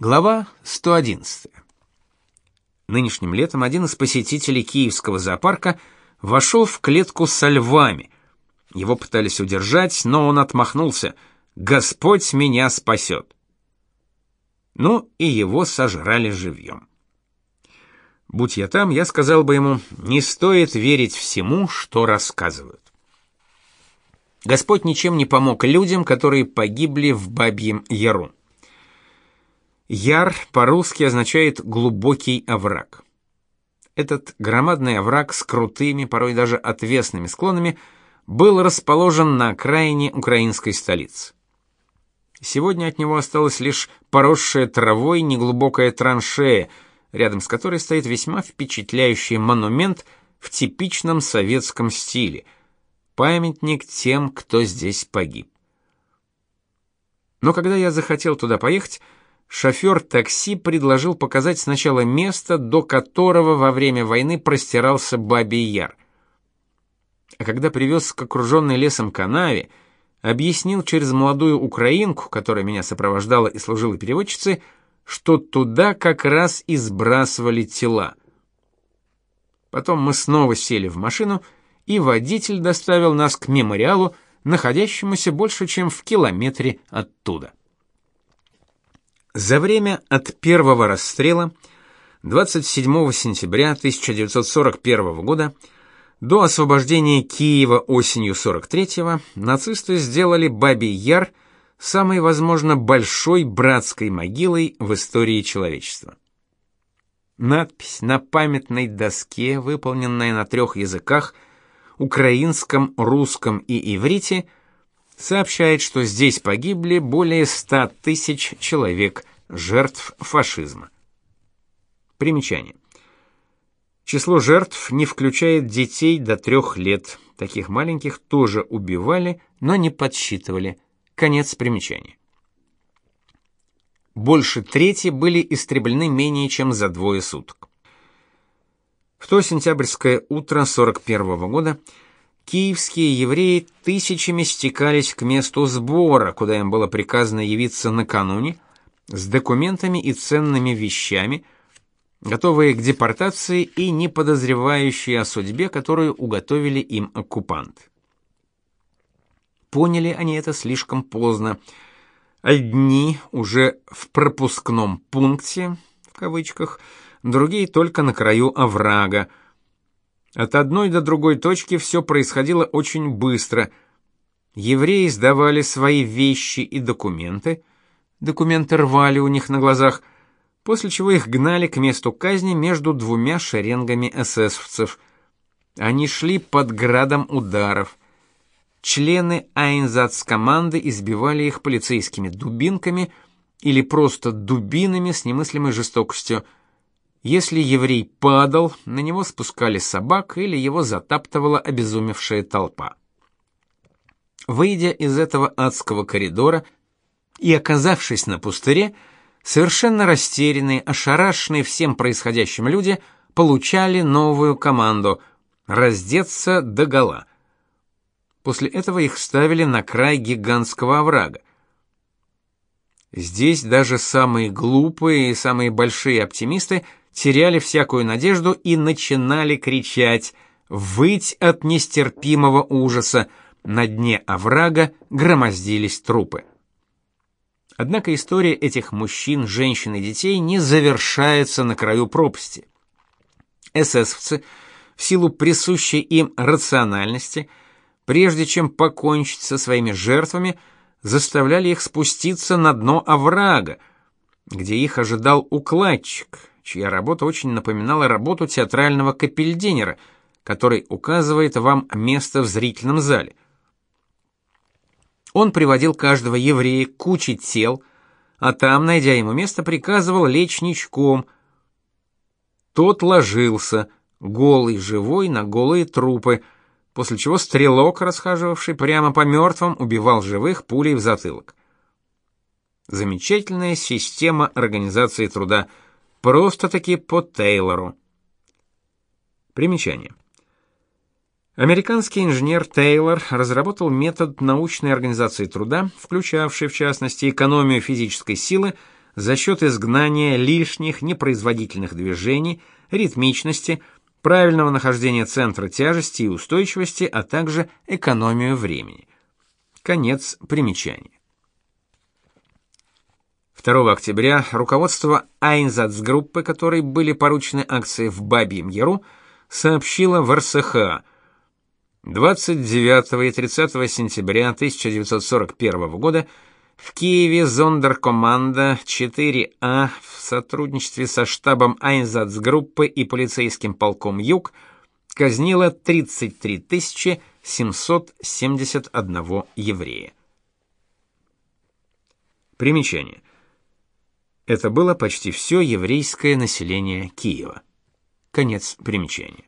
Глава 111. Нынешним летом один из посетителей Киевского зоопарка вошел в клетку со львами. Его пытались удержать, но он отмахнулся. «Господь меня спасет!» Ну и его сожрали живьем. Будь я там, я сказал бы ему, не стоит верить всему, что рассказывают. Господь ничем не помог людям, которые погибли в Бабьем Яру. Яр по-русски означает глубокий овраг. Этот громадный овраг с крутыми, порой даже отвесными склонами был расположен на окраине украинской столицы. Сегодня от него осталась лишь поросшая травой неглубокая траншея, рядом с которой стоит весьма впечатляющий монумент в типичном советском стиле. Памятник тем, кто здесь погиб. Но когда я захотел туда поехать, шофер такси предложил показать сначала место, до которого во время войны простирался Бабий Яр. А когда привез к окруженной лесом канаве, объяснил через молодую украинку, которая меня сопровождала и служила переводчицей, что туда как раз и сбрасывали тела. Потом мы снова сели в машину, и водитель доставил нас к мемориалу, находящемуся больше, чем в километре оттуда. За время от первого расстрела 27 сентября 1941 года до освобождения Киева осенью 43-го нацисты сделали Бабий Яр самой, возможно, большой братской могилой в истории человечества. Надпись на памятной доске, выполненная на трех языках: украинском, русском и иврите, сообщает, что здесь погибли более 100 тысяч человек, жертв фашизма. Примечание. Число жертв не включает детей до трех лет. Таких маленьких тоже убивали, но не подсчитывали. Конец примечания. Больше трети были истреблены менее чем за двое суток. В то сентябрьское утро 41 -го года киевские евреи тысячами стекались к месту сбора, куда им было приказано явиться накануне, с документами и ценными вещами, готовые к депортации и не подозревающие о судьбе, которую уготовили им оккупанты. Поняли они это слишком поздно. Одни уже в пропускном пункте, в кавычках, другие только на краю оврага. От одной до другой точки все происходило очень быстро. Евреи сдавали свои вещи и документы, документы рвали у них на глазах, после чего их гнали к месту казни между двумя шеренгами эсэсовцев. Они шли под градом ударов. Члены Айнзац-команды избивали их полицейскими дубинками или просто дубинами с немыслимой жестокостью – если еврей падал, на него спускали собак или его затаптывала обезумевшая толпа. Выйдя из этого адского коридора и оказавшись на пустыре, совершенно растерянные, ошарашенные всем происходящим люди получали новую команду раздеться догола. После этого их ставили на край гигантского оврага. Здесь даже самые глупые и самые большие оптимисты – теряли всякую надежду и начинали кричать, выть от нестерпимого ужаса. На дне оврага громоздились трупы. Однако история этих мужчин, женщин и детей не завершается на краю пропасти. Эсэсовцы, в силу присущей им рациональности, прежде чем покончить со своими жертвами, заставляли их спуститься на дно оврага, где их ожидал укладчик, чья работа очень напоминала работу театрального капельдинера, который указывает вам место в зрительном зале. Он приводил каждого еврея к куче тел, а там, найдя ему место, приказывал лечь ничком. Тот ложился, голый, живой, на голые трупы, после чего стрелок, расхаживавший прямо по мертвым, убивал живых пулей в затылок. Замечательная система организации труда – Просто-таки по Тейлору. Примечание. Американский инженер Тейлор разработал метод научной организации труда, включавший в частности экономию физической силы за счет изгнания лишних непроизводительных движений, ритмичности, правильного нахождения центра тяжести и устойчивости, а также экономию времени. Конец примечания. 2 октября руководство Айнзацгруппы, которой были поручены акции в Бабьем Яру, сообщило в РСХ. 29 и 30 сентября 1941 года в Киеве зондеркоманда 4А в сотрудничестве со штабом Айнзацгруппы и полицейским полком Юг казнила 33 771 еврея. Примечание. Это было почти все еврейское население Киева. Конец примечания.